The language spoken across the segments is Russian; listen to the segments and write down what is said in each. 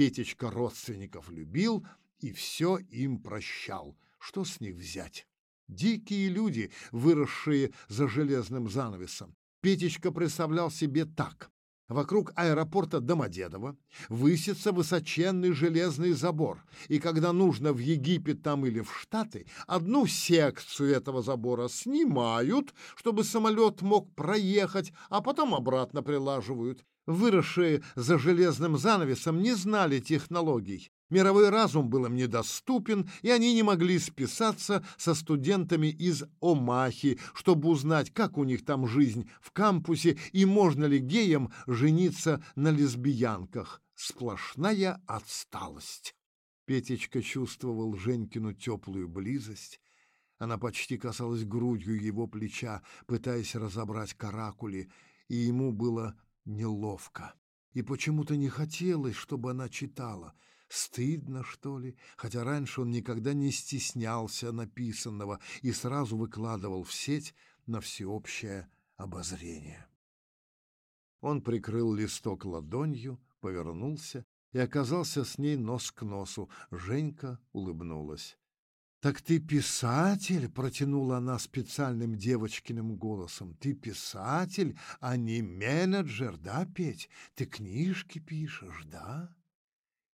Петечка родственников любил и все им прощал. Что с них взять? Дикие люди, выросшие за железным занавесом. Петечка представлял себе так. Вокруг аэропорта Домодедово высится высоченный железный забор, и когда нужно в Египет там или в Штаты, одну секцию этого забора снимают, чтобы самолет мог проехать, а потом обратно прилаживают. Выросшие за железным занавесом не знали технологий. Мировой разум был им недоступен, и они не могли списаться со студентами из Омахи, чтобы узнать, как у них там жизнь в кампусе и можно ли геям жениться на лесбиянках. Сплошная отсталость. Петечка чувствовал Женькину теплую близость. Она почти касалась грудью его плеча, пытаясь разобрать каракули, и ему было неловко. И почему-то не хотелось, чтобы она читала — Стыдно, что ли? Хотя раньше он никогда не стеснялся написанного и сразу выкладывал в сеть на всеобщее обозрение. Он прикрыл листок ладонью, повернулся и оказался с ней нос к носу. Женька улыбнулась. «Так ты писатель?» — протянула она специальным девочкиным голосом. «Ты писатель, а не менеджер, да, Петь? Ты книжки пишешь, да?»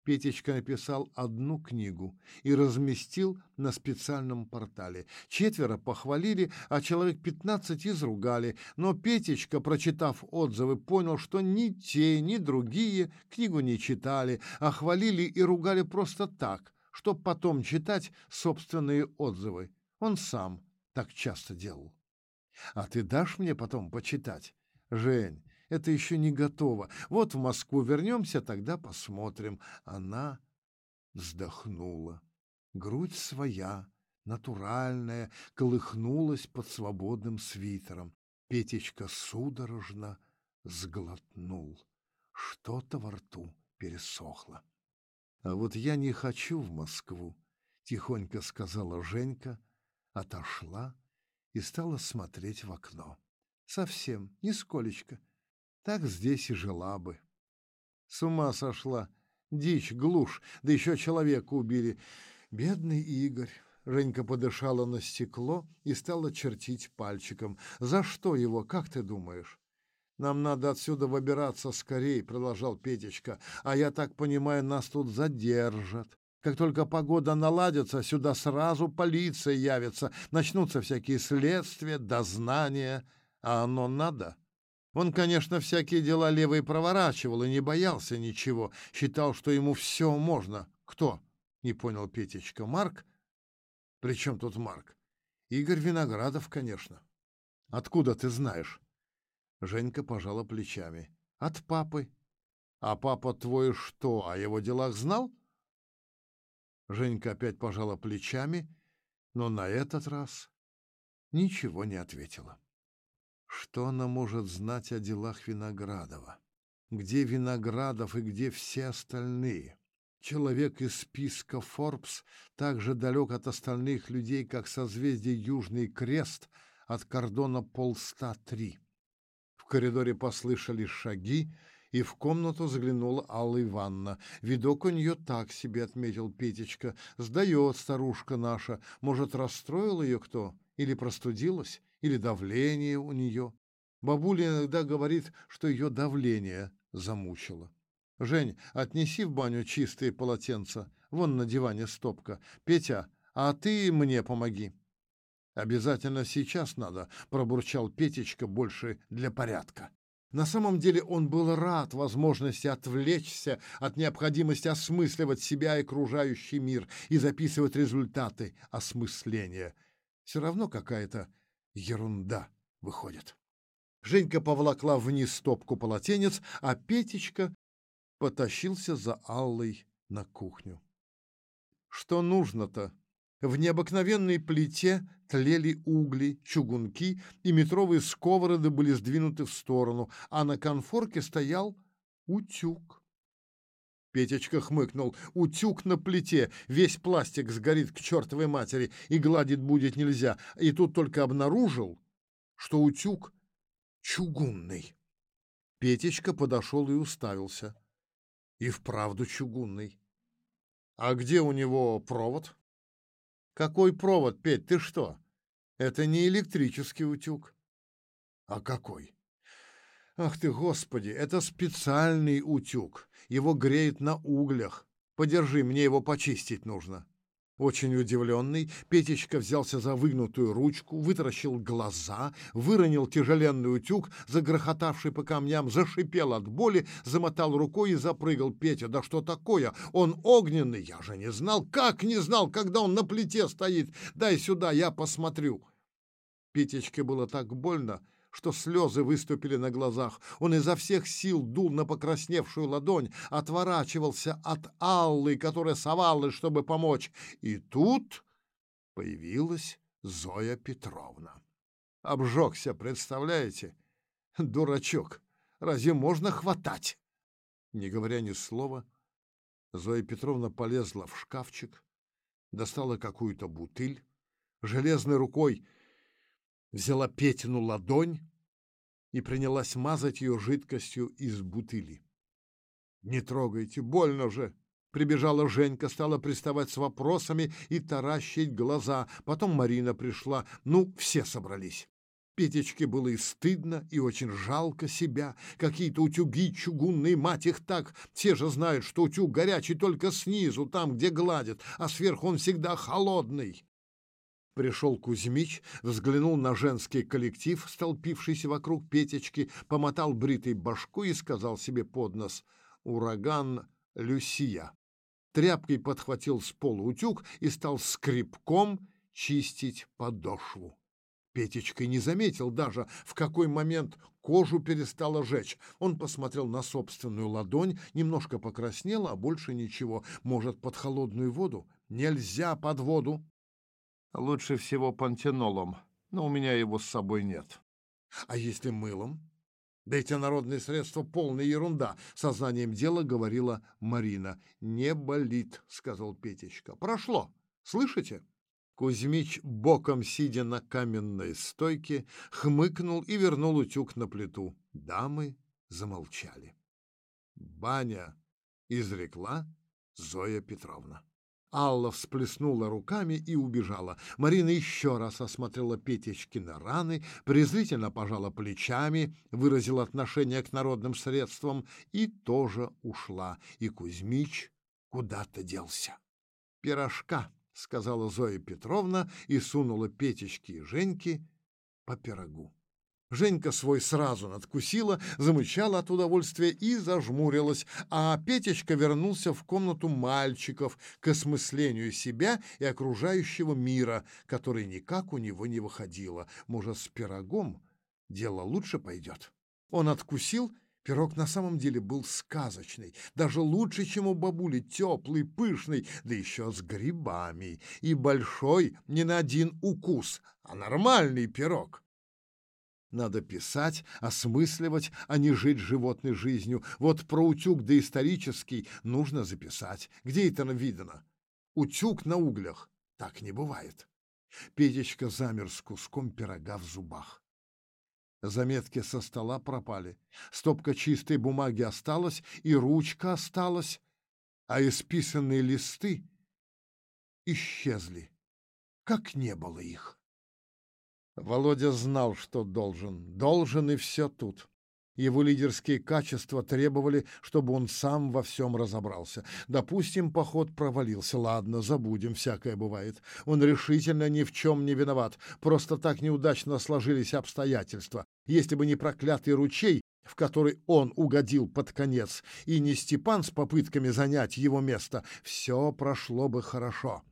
Петечка написал одну книгу и разместил на специальном портале. Четверо похвалили, а человек пятнадцать изругали, но Петечка, прочитав отзывы, понял, что ни те, ни другие книгу не читали, а хвалили и ругали просто так, чтоб потом читать собственные отзывы. Он сам так часто делал. «А ты дашь мне потом почитать?» «Жень, это еще не готово. Вот в Москву вернемся, тогда посмотрим. Она вздохнула. Грудь своя, натуральная, колыхнулась под свободным свитером. Петечка судорожно сглотнул. Что-то во рту пересохло. «А вот я не хочу в Москву», — тихонько сказала Женька, отошла и стала смотреть в окно. «Совсем, нисколечко. Так здесь и жила бы. С ума сошла. Дичь, глушь, да еще человека убили. Бедный Игорь. Женька подышала на стекло и стала чертить пальчиком. «За что его, как ты думаешь?» «Нам надо отсюда выбираться скорее», — продолжал Петечка. «А я так понимаю, нас тут задержат. Как только погода наладится, сюда сразу полиция явится. Начнутся всякие следствия, дознания. А оно надо?» Он, конечно, всякие дела левые проворачивал и не боялся ничего, считал, что ему все можно. Кто? Не понял Петечка. Марк? При чем тут Марк? Игорь Виноградов, конечно. Откуда ты знаешь? Женька пожала плечами. От папы. А папа твой что, о его делах знал? Женька опять пожала плечами, но на этот раз ничего не ответила. Что она может знать о делах Виноградова? Где Виноградов и где все остальные? Человек из списка Forbes так же далек от остальных людей, как созвездие Южный Крест от кордона полста-три. В коридоре послышались шаги, и в комнату заглянула Алла Ивановна. Видок у нее так себе, отметил Петечка. Сдает старушка наша. Может, расстроил ее кто? Или простудилась? или давление у нее. Бабуля иногда говорит, что ее давление замучило. «Жень, отнеси в баню чистые полотенца. Вон на диване стопка. Петя, а ты мне помоги». «Обязательно сейчас надо», — пробурчал Петечка больше для порядка. На самом деле он был рад возможности отвлечься от необходимости осмысливать себя и окружающий мир и записывать результаты осмысления. Все равно какая-то Ерунда выходит. Женька поволокла вниз стопку полотенец, а Петечка потащился за Аллой на кухню. Что нужно-то? В необыкновенной плите тлели угли, чугунки, и метровые сковороды были сдвинуты в сторону, а на конфорке стоял утюг. Петечка хмыкнул. Утюг на плите, весь пластик сгорит к чертовой матери, и гладить будет нельзя. И тут только обнаружил, что утюг чугунный. Петечка подошел и уставился. И вправду чугунный. А где у него провод? Какой провод, Петь, ты что? Это не электрический утюг. А какой? Ах ты, Господи, это специальный утюг. Его греют на углях. Подержи, мне его почистить нужно. Очень удивленный, Петечка взялся за выгнутую ручку, вытаращил глаза, выронил тяжеленный утюг, загрохотавший по камням, зашипел от боли, замотал рукой и запрыгал. «Петя, да что такое? Он огненный! Я же не знал! Как не знал, когда он на плите стоит? Дай сюда, я посмотрю!» Петечке было так больно, что слезы выступили на глазах. Он изо всех сил дул на покрасневшую ладонь, отворачивался от Аллы, которая совалась, чтобы помочь. И тут появилась Зоя Петровна. Обжегся, представляете? Дурачок, разве можно хватать? Не говоря ни слова, Зоя Петровна полезла в шкафчик, достала какую-то бутыль, железной рукой взяла Петину ладонь и принялась мазать ее жидкостью из бутыли. «Не трогайте, больно же!» Прибежала Женька, стала приставать с вопросами и таращить глаза. Потом Марина пришла. Ну, все собрались. Петечке было и стыдно, и очень жалко себя. Какие-то утюги чугунные, мать их так. Все же знают, что утюг горячий только снизу, там, где гладят, а сверху он всегда холодный. Пришел Кузьмич, взглянул на женский коллектив, столпившийся вокруг Петечки, помотал бритой башку и сказал себе под нос «Ураган Люсия». Тряпкой подхватил с пола утюг и стал скребком чистить подошву. Петечка не заметил даже, в какой момент кожу перестала жечь. Он посмотрел на собственную ладонь, немножко покраснела, а больше ничего. Может, под холодную воду? Нельзя под воду. Лучше всего пантенолом, но у меня его с собой нет. А если мылом? Да эти народные средства — полная ерунда, — сознанием дела говорила Марина. Не болит, — сказал Петечка. Прошло. Слышите? Кузьмич, боком сидя на каменной стойке, хмыкнул и вернул утюг на плиту. Дамы замолчали. «Баня!» — изрекла Зоя Петровна. Алла всплеснула руками и убежала. Марина еще раз осмотрела Петечкины раны, презрительно пожала плечами, выразила отношение к народным средствам и тоже ушла. И Кузьмич куда-то делся. «Пирожка», — сказала Зоя Петровна и сунула Петечке и Женьке по пирогу. Женька свой сразу надкусила, замычала от удовольствия и зажмурилась, а Петечка вернулся в комнату мальчиков к осмыслению себя и окружающего мира, который никак у него не выходило. Может, с пирогом дело лучше пойдет? Он откусил, пирог на самом деле был сказочный, даже лучше, чем у бабули, теплый, пышный, да еще с грибами, и большой не на один укус, а нормальный пирог. Надо писать, осмысливать, а не жить животной жизнью. Вот про утюг доисторический нужно записать. Где это видно? Утюг на углях. Так не бывает. Петечка замер с куском пирога в зубах. Заметки со стола пропали. Стопка чистой бумаги осталась, и ручка осталась, а исписанные листы исчезли, как не было их. Володя знал, что должен. Должен и все тут. Его лидерские качества требовали, чтобы он сам во всем разобрался. Допустим, поход провалился. Ладно, забудем, всякое бывает. Он решительно ни в чем не виноват. Просто так неудачно сложились обстоятельства. Если бы не проклятый ручей, в который он угодил под конец, и не Степан с попытками занять его место, все прошло бы хорошо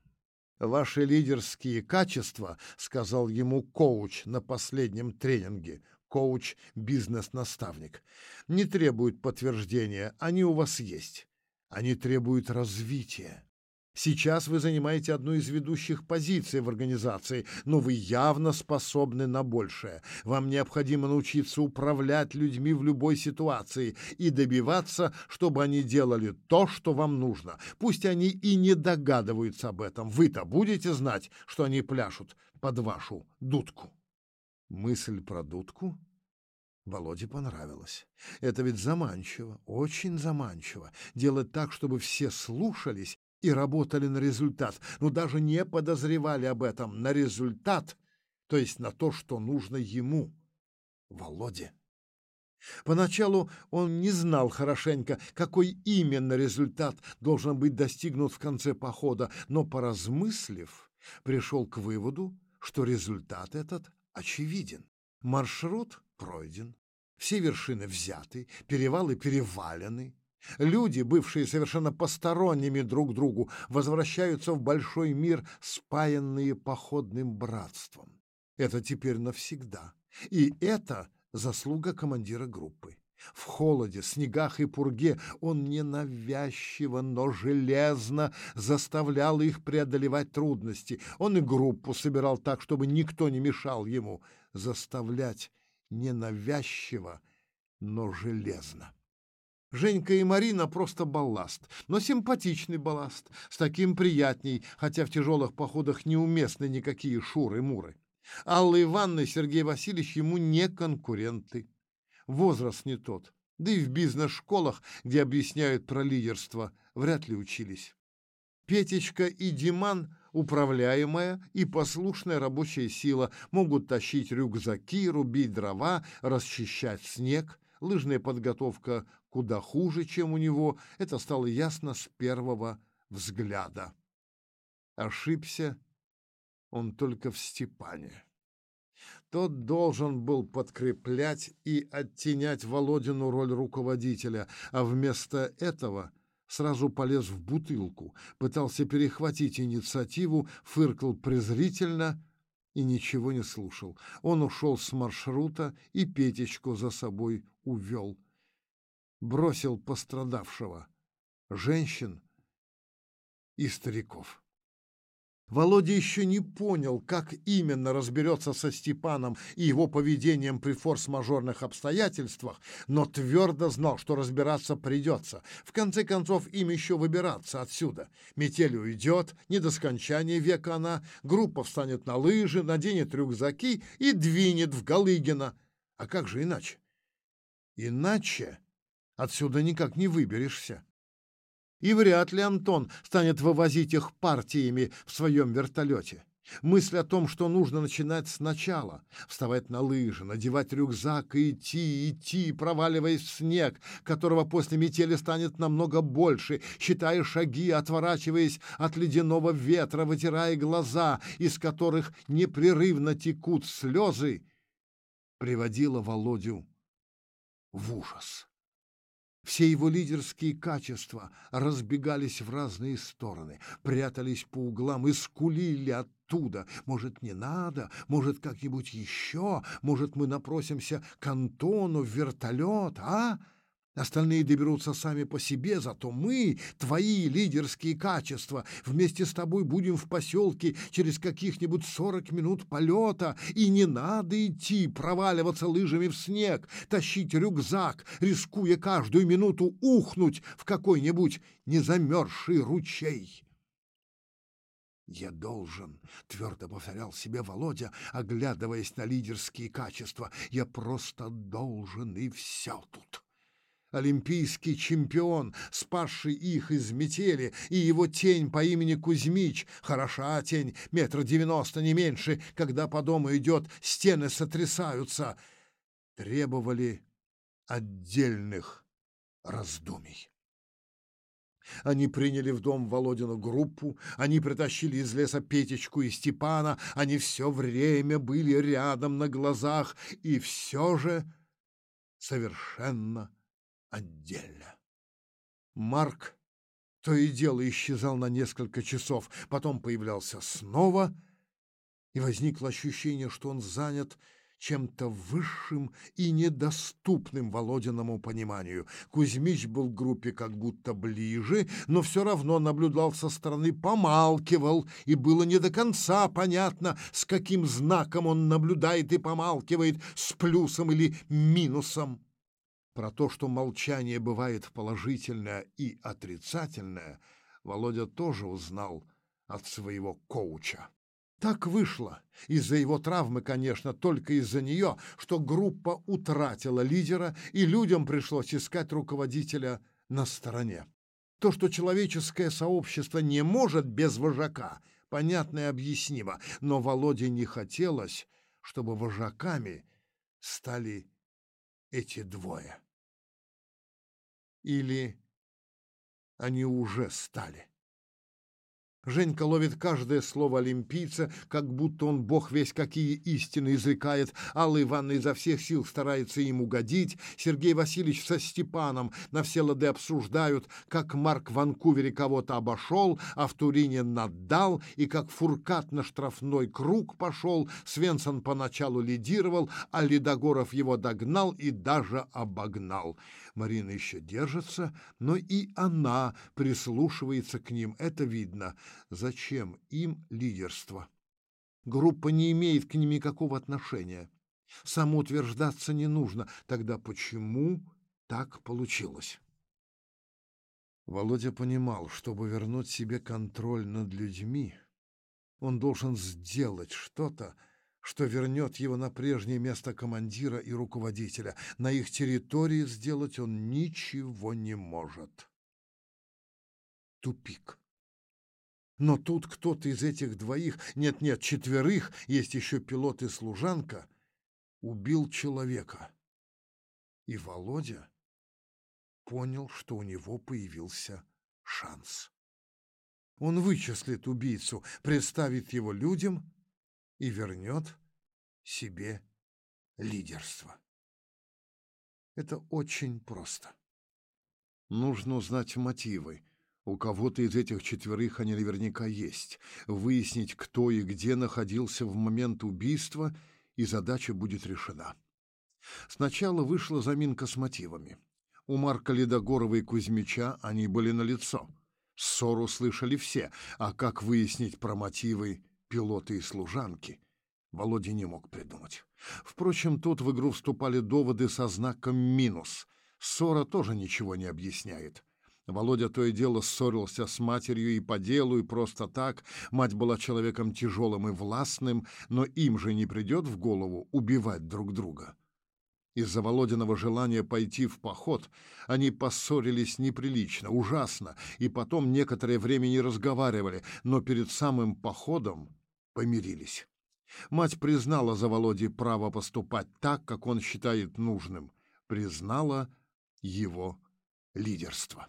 ваши лидерские качества, сказал ему коуч на последнем тренинге, коуч бизнес-наставник, не требуют подтверждения, они у вас есть. Они требуют развития. Сейчас вы занимаете одну из ведущих позиций в организации, но вы явно способны на большее. Вам необходимо научиться управлять людьми в любой ситуации и добиваться, чтобы они делали то, что вам нужно. Пусть они и не догадываются об этом. Вы-то будете знать, что они пляшут под вашу дудку. Мысль про дудку Володе понравилось. Это ведь заманчиво, очень заманчиво. Делать так, чтобы все слушались и работали на результат, но даже не подозревали об этом, на результат, то есть на то, что нужно ему, Володе. Поначалу он не знал хорошенько, какой именно результат должен быть достигнут в конце похода, но, поразмыслив, пришел к выводу, что результат этот очевиден. Маршрут пройден, все вершины взяты, перевалы перевалены. Люди, бывшие совершенно посторонними друг другу, возвращаются в большой мир, спаянные походным братством. Это теперь навсегда. И это заслуга командира группы. В холоде, снегах и пурге он ненавязчиво, но железно заставлял их преодолевать трудности. Он и группу собирал так, чтобы никто не мешал ему. Заставлять ненавязчиво, но железно. Женька и Марина просто балласт, но симпатичный балласт, с таким приятней, хотя в тяжелых походах неуместны никакие шуры-муры. Алла Ивановна и Сергей Васильевич ему не конкуренты. Возраст не тот, да и в бизнес-школах, где объясняют про лидерство, вряд ли учились. Петечка и Диман — управляемая и послушная рабочая сила, могут тащить рюкзаки, рубить дрова, расчищать снег. Лыжная подготовка куда хуже, чем у него, это стало ясно с первого взгляда. Ошибся он только в Степане. Тот должен был подкреплять и оттенять Володину роль руководителя, а вместо этого сразу полез в бутылку, пытался перехватить инициативу, фыркал презрительно и ничего не слушал. Он ушел с маршрута и Петечку за собой увел. Бросил пострадавшего, женщин и стариков. Володя еще не понял, как именно разберется со Степаном и его поведением при форс-мажорных обстоятельствах, но твердо знал, что разбираться придется. В конце концов, им еще выбираться отсюда. Метель уйдет, не до скончания века она, группа встанет на лыжи, наденет рюкзаки и двинет в Галыгина. А как же иначе? Иначе отсюда никак не выберешься. И вряд ли Антон станет вывозить их партиями в своем вертолете. Мысль о том, что нужно начинать сначала, вставать на лыжи, надевать рюкзак и идти, идти, проваливаясь в снег, которого после метели станет намного больше, считая шаги, отворачиваясь от ледяного ветра, вытирая глаза, из которых непрерывно текут слезы, приводила Володю в ужас. Все его лидерские качества разбегались в разные стороны, прятались по углам и скулили оттуда. Может, не надо, может, как-нибудь еще, может, мы напросимся к Антону в вертолет, а? Остальные доберутся сами по себе, зато мы, твои лидерские качества, вместе с тобой будем в поселке через каких-нибудь сорок минут полета, и не надо идти, проваливаться лыжами в снег, тащить рюкзак, рискуя каждую минуту ухнуть в какой-нибудь незамерзший ручей. «Я должен», — твердо повторял себе Володя, оглядываясь на лидерские качества, «я просто должен, и все тут» олимпийский чемпион, спасший их из метели, и его тень по имени Кузьмич, хороша тень, метр девяносто, не меньше, когда по дому идет, стены сотрясаются, требовали отдельных раздумий. Они приняли в дом Володину группу, они притащили из леса Петечку и Степана, они все время были рядом на глазах, и все же совершенно отдельно. Марк то и дело исчезал на несколько часов, потом появлялся снова, и возникло ощущение, что он занят чем-то высшим и недоступным Володиному пониманию. Кузьмич был к группе как будто ближе, но все равно наблюдал со стороны, помалкивал, и было не до конца понятно, с каким знаком он наблюдает и помалкивает, с плюсом или минусом. Про то, что молчание бывает положительное и отрицательное, Володя тоже узнал от своего коуча. Так вышло, Из-за его травмы, конечно, только из-за нее, что группа утратила лидера, и людям пришлось искать руководителя на стороне. То, что человеческое сообщество не может без вожака, понятно и объяснимо, но Володе не хотелось, чтобы вожаками стали эти двое. Или они уже стали. Женька ловит каждое слово олимпийца, как будто он бог весь какие истины изрекает. Алла Ивановна изо всех сил старается им угодить. Сергей Васильевич со Степаном на все лады обсуждают, как Марк в Ванкувере кого-то обошел, а в Турине наддал, и как Фуркат на штрафной круг пошел. Свенсон поначалу лидировал, а Ледогоров его догнал и даже обогнал. Марина еще держится, но и она прислушивается к ним, это видно. Зачем им лидерство? Группа не имеет к ним никакого отношения. Самоутверждаться не нужно. Тогда почему так получилось? Володя понимал, чтобы вернуть себе контроль над людьми, он должен сделать что-то, что вернет его на прежнее место командира и руководителя. На их территории сделать он ничего не может. Тупик. Но тут кто-то из этих двоих, нет-нет, четверых, есть еще пилот и служанка, убил человека. И Володя понял, что у него появился шанс. Он вычислит убийцу, представит его людям и вернет себе лидерство. Это очень просто. Нужно узнать мотивы. У кого-то из этих четверых они наверняка есть. Выяснить, кто и где находился в момент убийства, и задача будет решена. Сначала вышла заминка с мотивами. У Марка Ледогорова и Кузьмича они были налицо. Ссору слышали все, а как выяснить про мотивы пилоты и служанки, Володя не мог придумать. Впрочем, тут в игру вступали доводы со знаком «минус». Ссора тоже ничего не объясняет. Володя то и дело ссорился с матерью и по делу, и просто так. Мать была человеком тяжелым и властным, но им же не придет в голову убивать друг друга. Из-за Володиного желания пойти в поход они поссорились неприлично, ужасно, и потом некоторое время не разговаривали, но перед самым походом помирились. Мать признала за Володей право поступать так, как он считает нужным, признала его лидерство.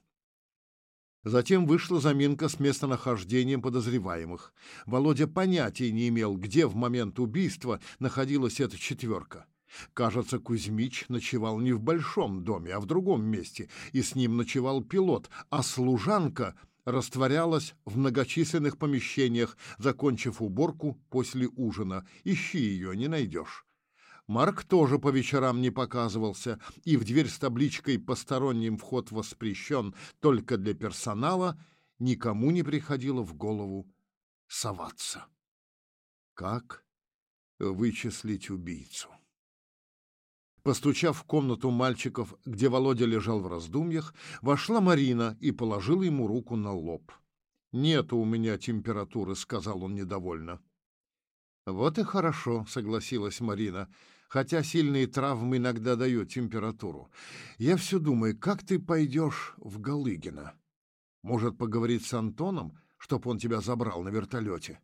Затем вышла заминка с местонахождением подозреваемых. Володя понятия не имел, где в момент убийства находилась эта четверка. Кажется, Кузьмич ночевал не в большом доме, а в другом месте, и с ним ночевал пилот, а служанка — растворялась в многочисленных помещениях, закончив уборку после ужина. Ищи ее, не найдешь. Марк тоже по вечерам не показывался, и в дверь с табличкой «Посторонним вход воспрещен только для персонала» никому не приходило в голову соваться. Как вычислить убийцу? Постучав в комнату мальчиков, где Володя лежал в раздумьях, вошла Марина и положила ему руку на лоб. «Нету у меня температуры», — сказал он недовольно. «Вот и хорошо», — согласилась Марина, «хотя сильные травмы иногда дают температуру. Я все думаю, как ты пойдешь в Галыгина? Может, поговорить с Антоном, чтоб он тебя забрал на вертолете?»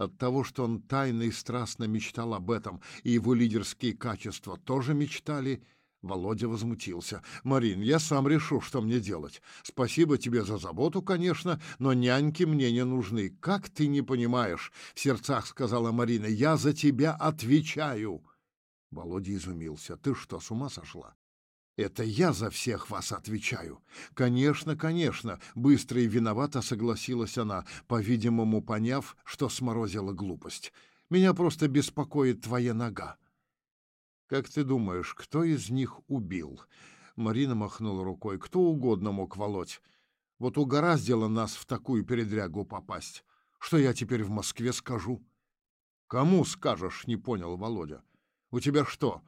От того, что он тайно и страстно мечтал об этом, и его лидерские качества тоже мечтали, Володя возмутился. «Марин, я сам решу, что мне делать. Спасибо тебе за заботу, конечно, но няньки мне не нужны. Как ты не понимаешь?» — в сердцах сказала Марина. «Я за тебя отвечаю!» Володя изумился. «Ты что, с ума сошла? Это я за всех вас отвечаю. Конечно, конечно, быстро и виновато согласилась она, по-видимому, поняв, что сморозила глупость. Меня просто беспокоит твоя нога. Как ты думаешь, кто из них убил? Марина махнула рукой. Кто угодно мог волоть. Вот угораздило нас в такую передрягу попасть. Что я теперь в Москве скажу? Кому скажешь, не понял Володя. У тебя что,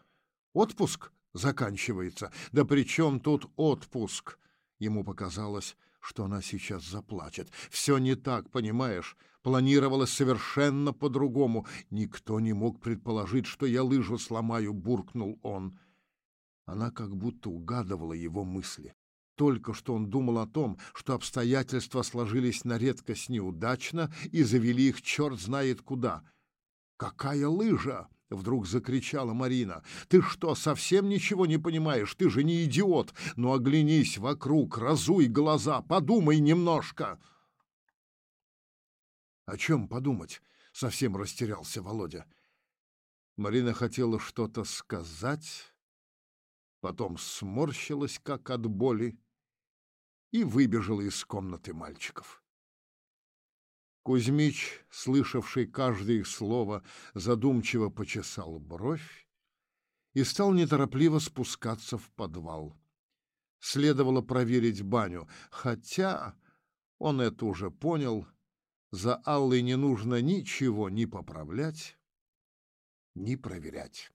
отпуск заканчивается. Да при чем тут отпуск? Ему показалось, что она сейчас заплачет. Все не так, понимаешь? Планировалось совершенно по-другому. Никто не мог предположить, что я лыжу сломаю, буркнул он. Она как будто угадывала его мысли. Только что он думал о том, что обстоятельства сложились на редкость неудачно и завели их черт знает куда. «Какая лыжа!» — вдруг закричала Марина. «Ты что, совсем ничего не понимаешь? Ты же не идиот! Ну оглянись вокруг, разуй глаза, подумай немножко!» «О чем подумать?» — совсем растерялся Володя. Марина хотела что-то сказать, потом сморщилась, как от боли, и выбежала из комнаты мальчиков. Кузьмич, слышавший каждое их слово, задумчиво почесал бровь и стал неторопливо спускаться в подвал. Следовало проверить баню, хотя он это уже понял, за Аллой не нужно ничего ни поправлять, ни проверять.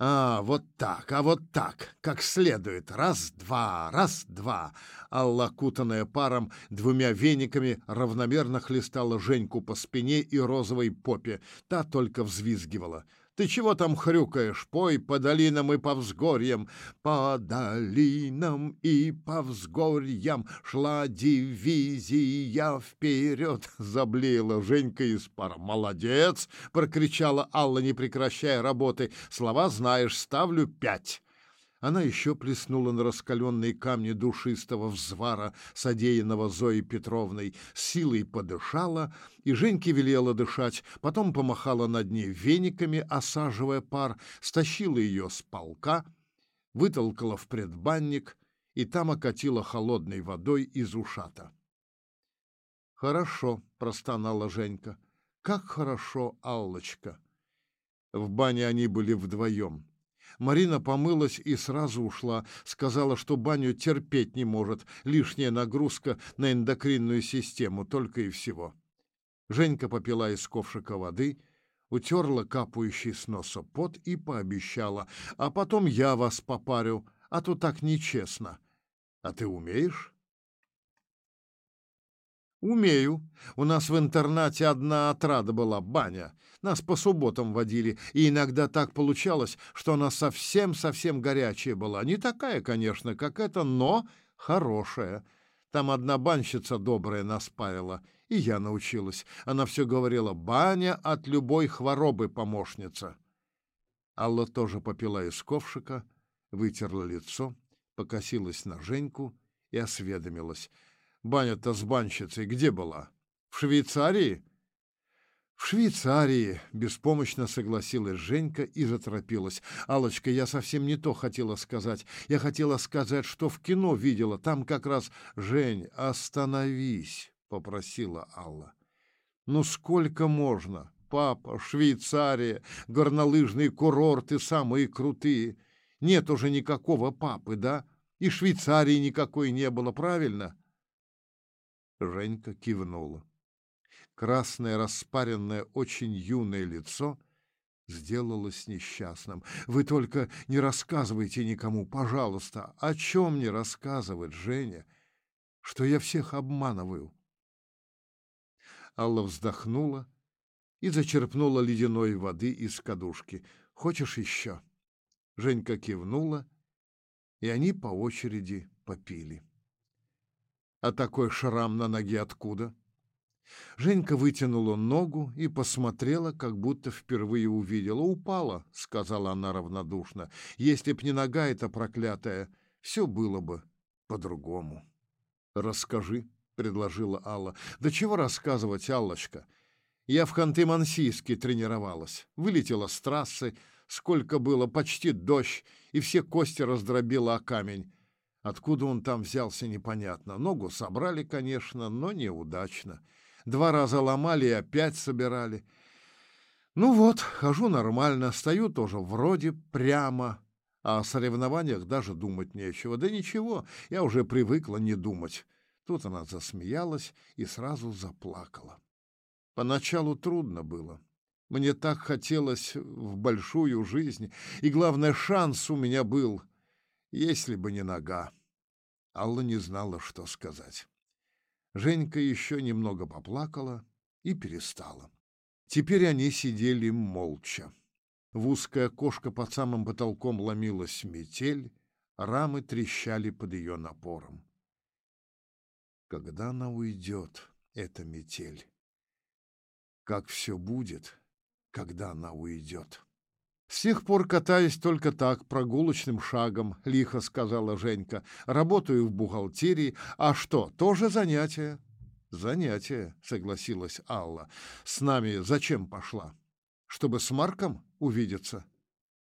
А, вот так, а вот так, как следует. Раз-два, раз-два. Алла, кутанная паром, двумя вениками, равномерно хлестала Женьку по спине и розовой попе. Та только взвизгивала. Ты чего там хрюкаешь? Пой по долинам и по взгорьям. По долинам и по взгорьям шла дивизия вперед. Заблеяла Женька из пара. Молодец! Прокричала Алла, не прекращая работы. Слова знаешь, ставлю пять. Она еще плеснула на раскаленные камни душистого взвара, содеянного Зоей Петровной, силой подышала, и Женьке велела дышать, потом помахала над ней вениками, осаживая пар, стащила ее с полка, вытолкала в предбанник и там окатила холодной водой из ушата. «Хорошо», — простонала Женька, — «как хорошо, Аллочка». В бане они были вдвоем. Марина помылась и сразу ушла. Сказала, что баню терпеть не может. Лишняя нагрузка на эндокринную систему, только и всего. Женька попила из ковшика воды, утерла капающий с носа пот и пообещала. «А потом я вас попарю, а то так нечестно. А ты умеешь?» «Умею. У нас в интернате одна отрада была, баня. Нас по субботам водили, и иногда так получалось, что она совсем-совсем горячая была. Не такая, конечно, как эта, но хорошая. Там одна банщица добрая нас парила, и я научилась. Она все говорила, баня от любой хворобы помощница». Алла тоже попила из ковшика, вытерла лицо, покосилась на Женьку и осведомилась — Баня-то с банщицей где была? В Швейцарии? В Швейцарии, беспомощно согласилась Женька и заторопилась. Алочка, я совсем не то хотела сказать. Я хотела сказать, что в кино видела. Там как раз Жень, остановись, попросила Алла. Ну сколько можно? Папа, Швейцария, горнолыжные курорты самые крутые. Нет уже никакого папы, да? И Швейцарии никакой не было, правильно? Женька кивнула. Красное, распаренное, очень юное лицо сделалось несчастным. «Вы только не рассказывайте никому, пожалуйста. О чем мне рассказывать, Женя? Что я всех обманываю?» Алла вздохнула и зачерпнула ледяной воды из кадушки. «Хочешь еще?» Женька кивнула, и они по очереди попили. А такой шрам на ноге откуда? Женька вытянула ногу и посмотрела, как будто впервые увидела. «Упала», — сказала она равнодушно. «Если б не нога эта проклятая, все было бы по-другому». «Расскажи», — предложила Алла. «Да чего рассказывать, Аллочка? Я в Ханты-Мансийске тренировалась. Вылетела с трассы, сколько было, почти дождь, и все кости раздробила о камень. Откуда он там взялся, непонятно. Ногу собрали, конечно, но неудачно. Два раза ломали и опять собирали. Ну вот, хожу нормально, стою тоже вроде прямо, а о соревнованиях даже думать нечего. Да ничего, я уже привыкла не думать. Тут она засмеялась и сразу заплакала. Поначалу трудно было. Мне так хотелось в большую жизнь, и, главное, шанс у меня был — если бы не нога. Алла не знала, что сказать. Женька еще немного поплакала и перестала. Теперь они сидели молча. В узкое окошко под самым потолком ломилась метель, рамы трещали под ее напором. Когда она уйдет, эта метель? Как все будет, когда она уйдет? С тех пор катаюсь только так, прогулочным шагом, лихо сказала Женька. Работаю в бухгалтерии. А что, тоже занятие? Занятие, согласилась Алла. С нами зачем пошла? Чтобы с Марком увидеться?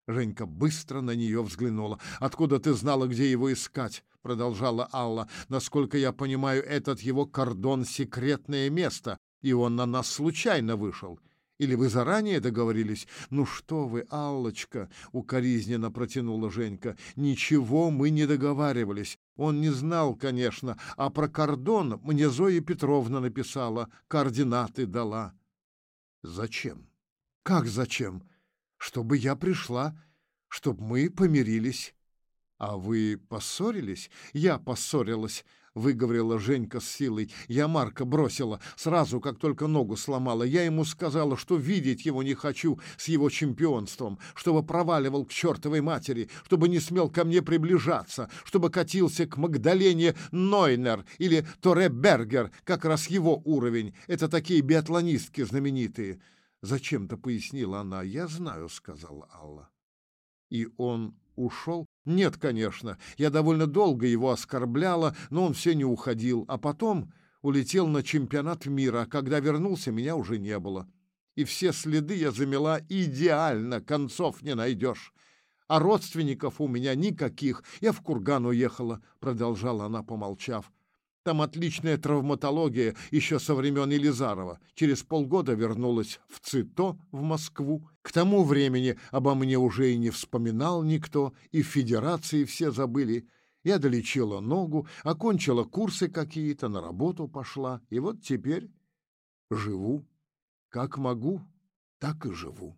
Женька быстро на нее взглянула. «Откуда ты знала, где его искать?» — продолжала Алла. «Насколько я понимаю, этот его кордон — секретное место, и он на нас случайно вышел. Или вы заранее договорились? Ну что вы, Аллочка, укоризненно протянула Женька. Ничего мы не договаривались. Он не знал, конечно, а про кордон мне Зоя Петровна написала, координаты дала. Зачем? Как зачем? Чтобы я пришла, чтобы мы помирились. А вы поссорились? Я поссорилась. — выговорила Женька с силой. «Я Марка бросила. Сразу, как только ногу сломала. Я ему сказала, что видеть его не хочу с его чемпионством, чтобы проваливал к чертовой матери, чтобы не смел ко мне приближаться, чтобы катился к Магдалене Нойнер или Торе Бергер, как раз его уровень. Это такие биатлонистки знаменитые». Зачем-то пояснила она. «Я знаю», — сказала Алла. И он ушел? Нет, конечно. Я довольно долго его оскорбляла, но он все не уходил. А потом улетел на чемпионат мира. Когда вернулся, меня уже не было. И все следы я замела идеально, концов не найдешь. А родственников у меня никаких. Я в Курган уехала, продолжала она, помолчав. Там отличная травматология еще со времен Елизарова. Через полгода вернулась в ЦИТО в Москву. К тому времени обо мне уже и не вспоминал никто, и в Федерации все забыли. Я долечила ногу, окончила курсы какие-то, на работу пошла. И вот теперь живу. Как могу, так и живу.